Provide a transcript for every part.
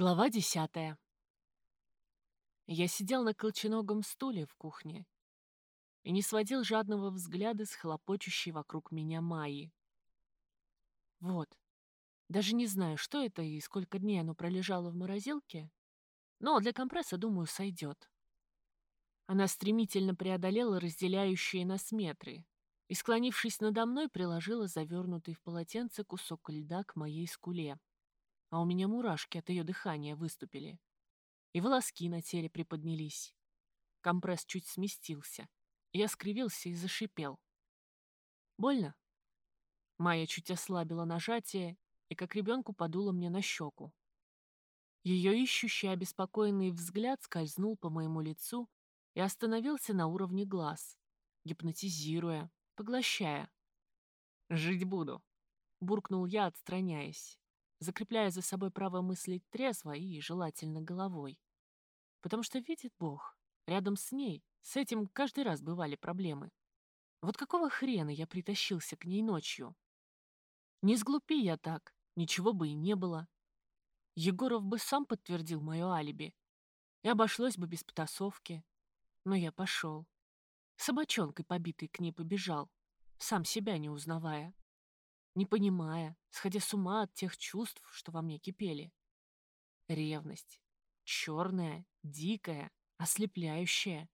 Глава десятая. Я сидел на колченогом стуле в кухне и не сводил жадного взгляда с хлопочущей вокруг меня Майи. Вот. Даже не знаю, что это и сколько дней оно пролежало в морозилке, но для компресса, думаю, сойдет. Она стремительно преодолела разделяющие нас метры и, склонившись надо мной, приложила завернутый в полотенце кусок льда к моей скуле а у меня мурашки от ее дыхания выступили. И волоски на теле приподнялись. Компресс чуть сместился. Я скривился и зашипел. «Больно?» Майя чуть ослабила нажатие и как ребенку подула мне на щеку. Ее ищущий обеспокоенный взгляд скользнул по моему лицу и остановился на уровне глаз, гипнотизируя, поглощая. «Жить буду», — буркнул я, отстраняясь закрепляя за собой право мыслить трезво и, желательно, головой. Потому что, видит Бог, рядом с ней, с этим каждый раз бывали проблемы. Вот какого хрена я притащился к ней ночью? Не сглупи я так, ничего бы и не было. Егоров бы сам подтвердил мое алиби. И обошлось бы без потасовки. Но я пошел. Собачонкой побитой к ней побежал, сам себя не узнавая не понимая, сходя с ума от тех чувств, что во мне кипели. Ревность. Черная, дикая, ослепляющая.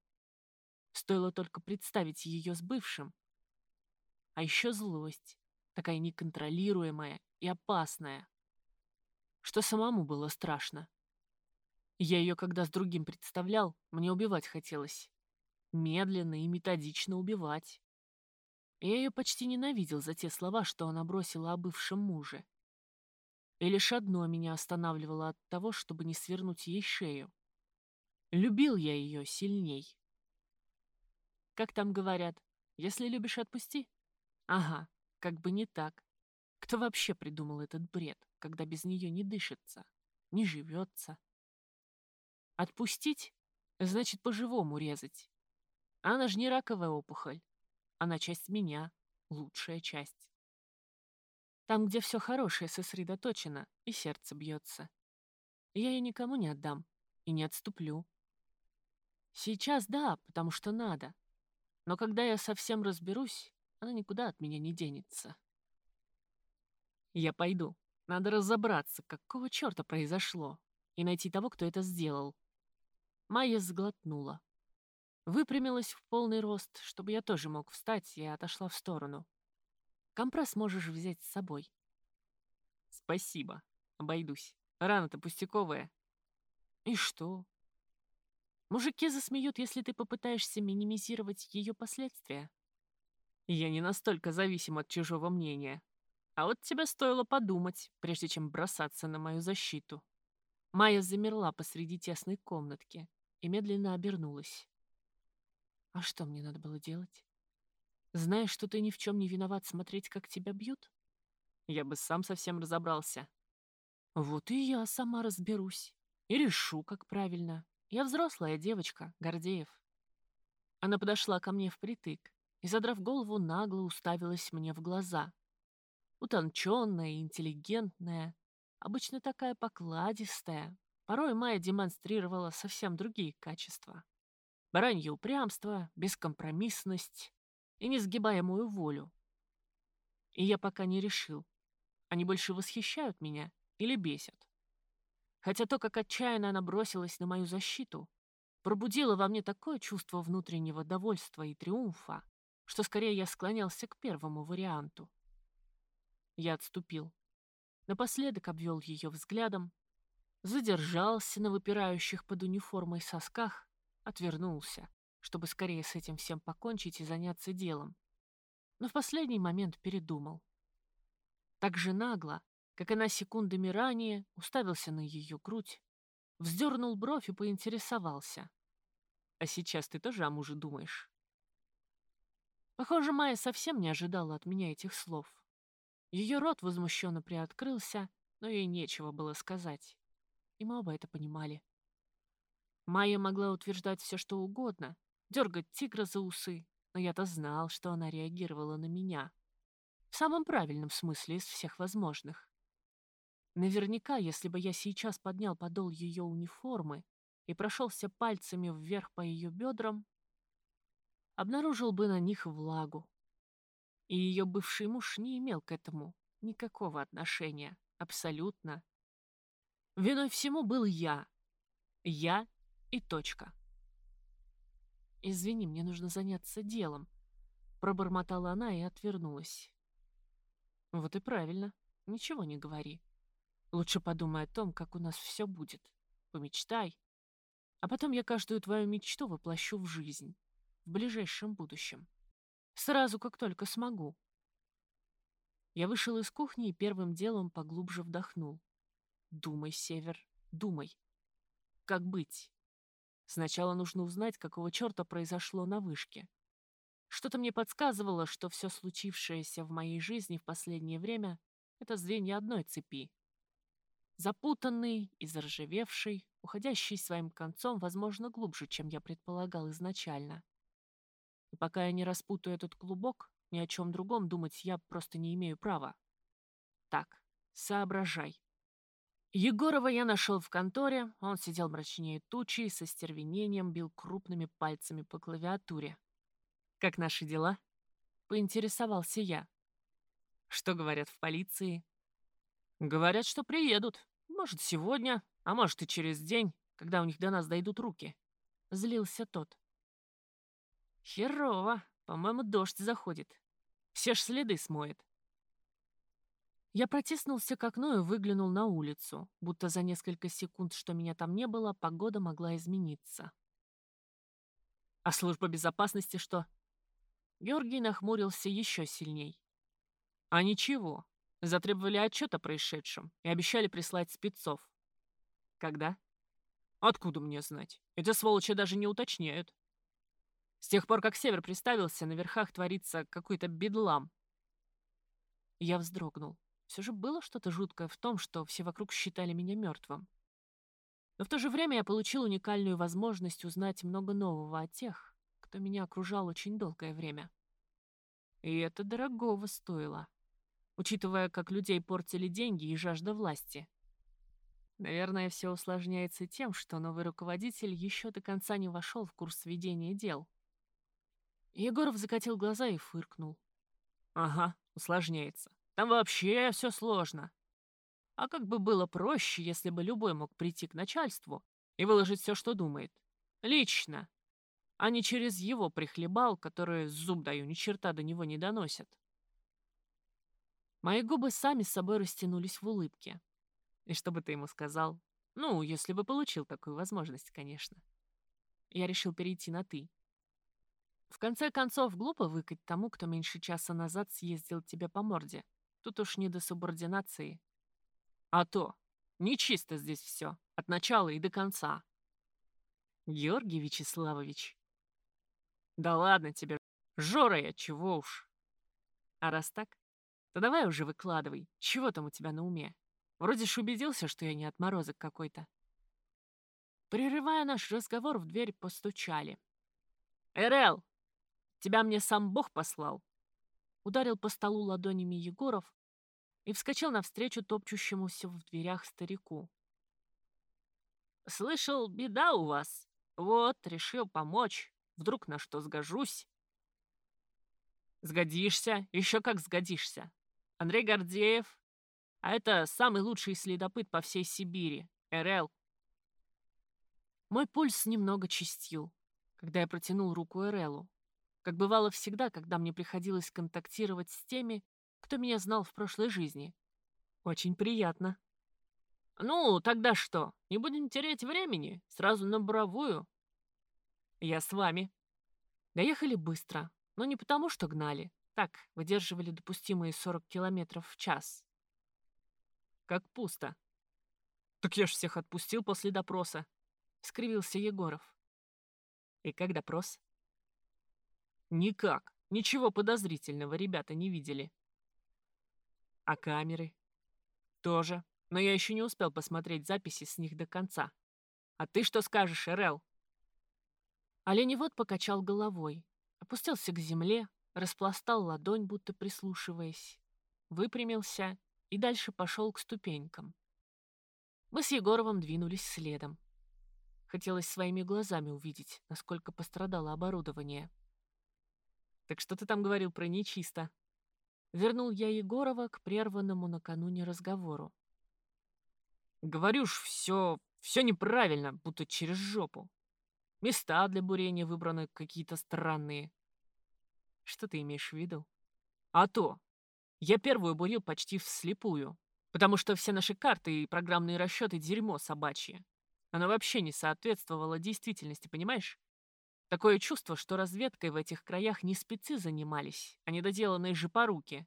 Стоило только представить ее с бывшим. А еще злость, такая неконтролируемая и опасная, что самому было страшно. Я ее, когда с другим представлял, мне убивать хотелось. Медленно и методично убивать. Я ее почти ненавидел за те слова, что она бросила о бывшем муже. И лишь одно меня останавливало от того, чтобы не свернуть ей шею. Любил я ее сильней. Как там говорят, если любишь, отпусти? Ага, как бы не так. Кто вообще придумал этот бред, когда без нее не дышится, не живется? Отпустить — значит по-живому резать. Она же не раковая опухоль. Она часть меня, лучшая часть. Там, где все хорошее сосредоточено, и сердце бьется. Я ее никому не отдам и не отступлю. Сейчас да, потому что надо. Но когда я совсем разберусь, она никуда от меня не денется. Я пойду. Надо разобраться, какого черта произошло, и найти того, кто это сделал. Майя сглотнула. Выпрямилась в полный рост, чтобы я тоже мог встать, и отошла в сторону. Компресс можешь взять с собой. Спасибо. Обойдусь. Рана-то пустяковая. И что? Мужики засмеют, если ты попытаешься минимизировать ее последствия. Я не настолько зависим от чужого мнения. А вот тебе стоило подумать, прежде чем бросаться на мою защиту. Майя замерла посреди тесной комнатки и медленно обернулась. А что мне надо было делать? Знаешь, что ты ни в чем не виноват смотреть, как тебя бьют? Я бы сам совсем разобрался. Вот и я сама разберусь. И решу, как правильно. Я взрослая девочка, Гордеев. Она подошла ко мне впритык и, задрав голову, нагло уставилась мне в глаза. Утонченная интеллигентная, обычно такая покладистая. Порой Майя демонстрировала совсем другие качества баранье упрямство, бескомпромиссность и несгибаемую волю. И я пока не решил, они больше восхищают меня или бесят. Хотя то, как отчаянно она бросилась на мою защиту, пробудило во мне такое чувство внутреннего довольства и триумфа, что скорее я склонялся к первому варианту. Я отступил. Напоследок обвел ее взглядом, задержался на выпирающих под униформой сосках отвернулся, чтобы скорее с этим всем покончить и заняться делом. Но в последний момент передумал. Так же нагло, как она секундами ранее уставился на ее грудь, вздернул бровь и поинтересовался. «А сейчас ты тоже о муже думаешь?» Похоже, Майя совсем не ожидала от меня этих слов. Ее рот возмущенно приоткрылся, но ей нечего было сказать. И мы оба это понимали. Майя могла утверждать все, что угодно, дергать тигра за усы, но я-то знал, что она реагировала на меня. В самом правильном смысле из всех возможных. Наверняка, если бы я сейчас поднял подол ее униформы и прошелся пальцами вверх по ее бедрам, обнаружил бы на них влагу. И ее бывший муж не имел к этому никакого отношения, абсолютно. Виной всему был я. Я и точка. «Извини, мне нужно заняться делом», — пробормотала она и отвернулась. «Вот и правильно, ничего не говори. Лучше подумай о том, как у нас все будет. Помечтай. А потом я каждую твою мечту воплощу в жизнь. В ближайшем будущем. Сразу, как только смогу. Я вышел из кухни и первым делом поглубже вдохнул. Думай, Север, думай. Как быть? Сначала нужно узнать, какого черта произошло на вышке. Что-то мне подсказывало, что все случившееся в моей жизни в последнее время — это звенья одной цепи. Запутанный и заржавевший, уходящий своим концом, возможно, глубже, чем я предполагал изначально. И пока я не распутаю этот клубок, ни о чем другом думать я просто не имею права. Так, соображай. Егорова я нашел в конторе, он сидел мрачнее тучи и со стервенением бил крупными пальцами по клавиатуре. «Как наши дела?» — поинтересовался я. «Что говорят в полиции?» «Говорят, что приедут. Может, сегодня, а может и через день, когда у них до нас дойдут руки». Злился тот. «Херово. По-моему, дождь заходит. Все ж следы смоет. Я протиснулся к окну и выглянул на улицу, будто за несколько секунд, что меня там не было, погода могла измениться. А служба безопасности что? Георгий нахмурился еще сильней. А ничего. Затребовали отчет о происшедшем и обещали прислать спецов. Когда? Откуда мне знать? Эти сволочи даже не уточняют. С тех пор, как Север приставился, на верхах творится какой-то бедлам. Я вздрогнул. Все же было что-то жуткое в том, что все вокруг считали меня мертвым. Но в то же время я получил уникальную возможность узнать много нового о тех, кто меня окружал очень долгое время. И это дорогого стоило, учитывая, как людей портили деньги и жажда власти. Наверное, все усложняется тем, что новый руководитель еще до конца не вошел в курс ведения дел. Егоров закатил глаза и фыркнул. «Ага, усложняется. Там вообще все сложно. А как бы было проще, если бы любой мог прийти к начальству и выложить все, что думает. Лично. А не через его прихлебал, которые, зуб даю, ни черта до него не доносят. Мои губы сами с собой растянулись в улыбке. И что бы ты ему сказал? Ну, если бы получил такую возможность, конечно. Я решил перейти на «ты». В конце концов, глупо выкать тому, кто меньше часа назад съездил тебе по морде. Тут уж не до субординации. А то, нечисто здесь все, от начала и до конца. Георгий Вячеславович. Да ладно тебе, Жора я, чего уж. А раз так, то давай уже выкладывай, чего там у тебя на уме? Вроде ж убедился, что я не отморозок какой-то. Прерывая наш разговор, в дверь постучали. «РЛ, Тебя мне сам Бог послал!» Ударил по столу ладонями Егоров и вскочил навстречу топчущемуся в дверях старику. «Слышал, беда у вас. Вот, решил помочь. Вдруг на что сгожусь?» «Сгодишься, еще как сгодишься. Андрей Гордеев, а это самый лучший следопыт по всей Сибири, РЛ». Мой пульс немного чистил, когда я протянул руку РЛу как бывало всегда, когда мне приходилось контактировать с теми, кто меня знал в прошлой жизни. Очень приятно. «Ну, тогда что? Не будем терять времени. Сразу на бровую». «Я с вами». Доехали быстро, но не потому, что гнали. Так, выдерживали допустимые 40 километров в час. Как пусто. «Так я ж всех отпустил после допроса», — скривился Егоров. «И как допрос?» Никак. Ничего подозрительного ребята не видели. А камеры? Тоже. Но я еще не успел посмотреть записи с них до конца. А ты что скажешь, Эрел? Оленевод покачал головой, опустился к земле, распластал ладонь, будто прислушиваясь, выпрямился и дальше пошел к ступенькам, Мы с Егоровым двинулись следом. Хотелось своими глазами увидеть, насколько пострадало оборудование. «Так что ты там говорил про нечисто?» Вернул я Егорова к прерванному накануне разговору. «Говорю ж, все, все неправильно, будто через жопу. Места для бурения выбраны какие-то странные. Что ты имеешь в виду? А то. Я первую бурил почти вслепую, потому что все наши карты и программные расчеты дерьмо собачье. Оно вообще не соответствовало действительности, понимаешь? Такое чувство, что разведкой в этих краях не спецы занимались, а недоделанные же поруки.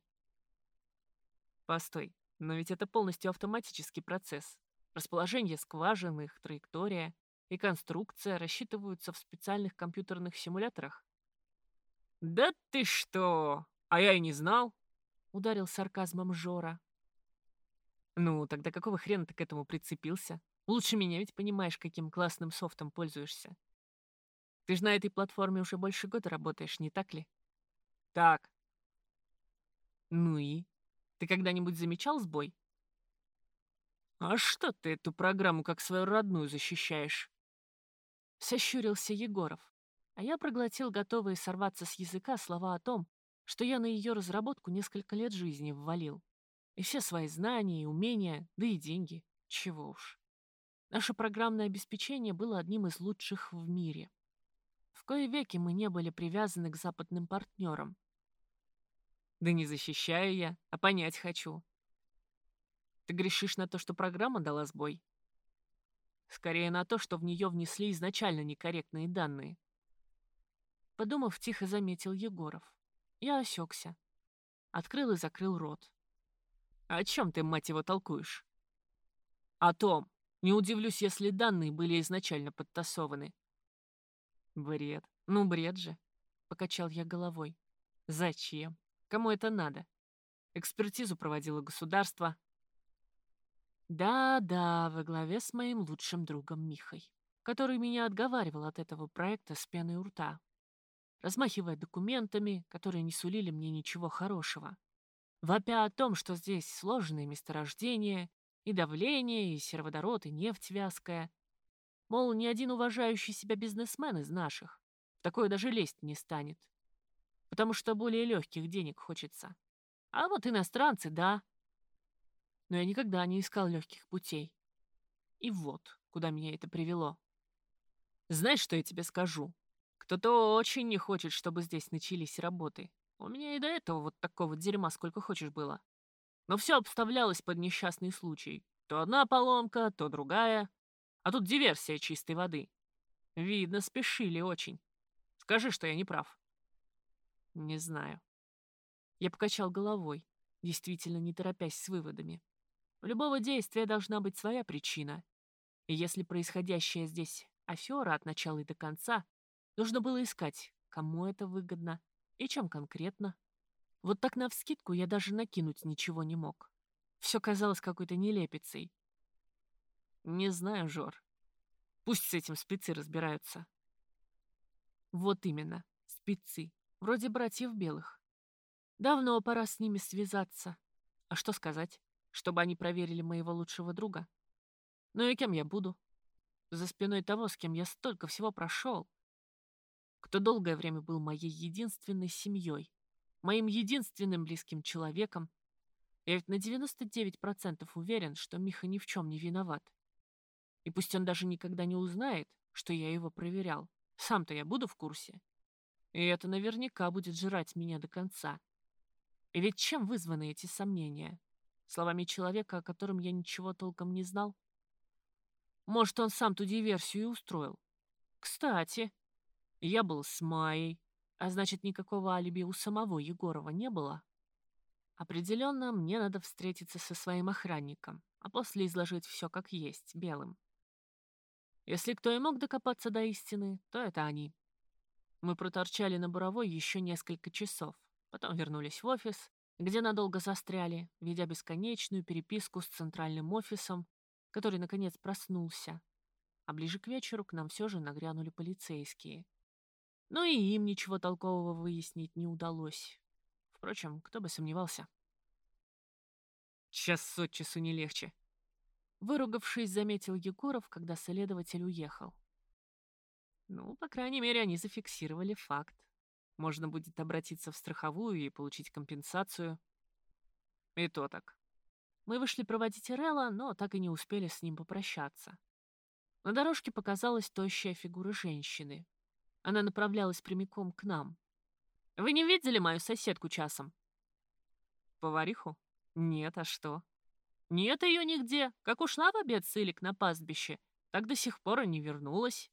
Постой, но ведь это полностью автоматический процесс. Расположение скважин, их траектория и конструкция рассчитываются в специальных компьютерных симуляторах. «Да ты что! А я и не знал!» — ударил сарказмом Жора. «Ну, тогда какого хрена ты к этому прицепился? Лучше меня ведь понимаешь, каким классным софтом пользуешься. Ты же на этой платформе уже больше года работаешь, не так ли?» «Так». «Ну и? Ты когда-нибудь замечал сбой?» «А что ты эту программу как свою родную защищаешь?» Сощурился Егоров, а я проглотил готовые сорваться с языка слова о том, что я на ее разработку несколько лет жизни ввалил. И все свои знания и умения, да и деньги. Чего уж. Наше программное обеспечение было одним из лучших в мире. Кое веки мы не были привязаны к западным партнерам. Да не защищаю я, а понять хочу. Ты грешишь на то, что программа дала сбой? Скорее на то, что в нее внесли изначально некорректные данные. Подумав, тихо заметил Егоров. Я осекся. Открыл и закрыл рот. «О чем ты, мать его, толкуешь?» «О том. Не удивлюсь, если данные были изначально подтасованы». «Бред. Ну, бред же», — покачал я головой. «Зачем? Кому это надо? Экспертизу проводило государство, да-да, во главе с моим лучшим другом Михой, который меня отговаривал от этого проекта с пеной у рта, размахивая документами, которые не сулили мне ничего хорошего, вопя о том, что здесь сложные месторождения, и давление, и сероводород, и нефть вязкая. Мол, ни один уважающий себя бизнесмен из наших в такое даже лезть не станет, потому что более легких денег хочется. А вот иностранцы, да, но я никогда не искал легких путей. И вот, куда меня это привело. Знаешь, что я тебе скажу? Кто-то очень не хочет, чтобы здесь начались работы. У меня и до этого вот такого дерьма сколько хочешь было. Но все обставлялось под несчастный случай. То одна поломка, то другая. А тут диверсия чистой воды. Видно, спешили очень. Скажи, что я не прав. Не знаю. Я покачал головой, действительно не торопясь с выводами. У любого действия должна быть своя причина. И если происходящее здесь афера от начала и до конца, нужно было искать, кому это выгодно и чем конкретно. Вот так навскидку я даже накинуть ничего не мог. Все казалось какой-то нелепицей. Не знаю, Жор. Пусть с этим спецы разбираются. Вот именно, спецы. Вроде братьев белых. Давно пора с ними связаться. А что сказать? чтобы они проверили моего лучшего друга. Ну и кем я буду? За спиной того, с кем я столько всего прошел. Кто долгое время был моей единственной семьей, моим единственным близким человеком. Я ведь на 99% уверен, что Миха ни в чем не виноват. И пусть он даже никогда не узнает, что я его проверял, сам-то я буду в курсе. И это наверняка будет жрать меня до конца. И ведь чем вызваны эти сомнения? Словами человека, о котором я ничего толком не знал. Может, он сам ту диверсию и устроил. Кстати, я был с Майей, а значит, никакого алиби у самого Егорова не было. Определенно, мне надо встретиться со своим охранником, а после изложить все как есть, белым. Если кто и мог докопаться до истины, то это они. Мы проторчали на буровой еще несколько часов, потом вернулись в офис, где надолго застряли, ведя бесконечную переписку с центральным офисом, который, наконец, проснулся. А ближе к вечеру к нам все же нагрянули полицейские. Но и им ничего толкового выяснить не удалось. Впрочем, кто бы сомневался. Час от часу не легче. Выругавшись, заметил Егоров, когда следователь уехал. Ну, по крайней мере, они зафиксировали факт. Можно будет обратиться в страховую и получить компенсацию. И то так. Мы вышли проводить Ирелла, но так и не успели с ним попрощаться. На дорожке показалась тощая фигура женщины. Она направлялась прямиком к нам. «Вы не видели мою соседку часом?» «Повариху? Нет, а что?» «Нет ее нигде. Как ушла в обед с Илик на пастбище, так до сих пор и не вернулась».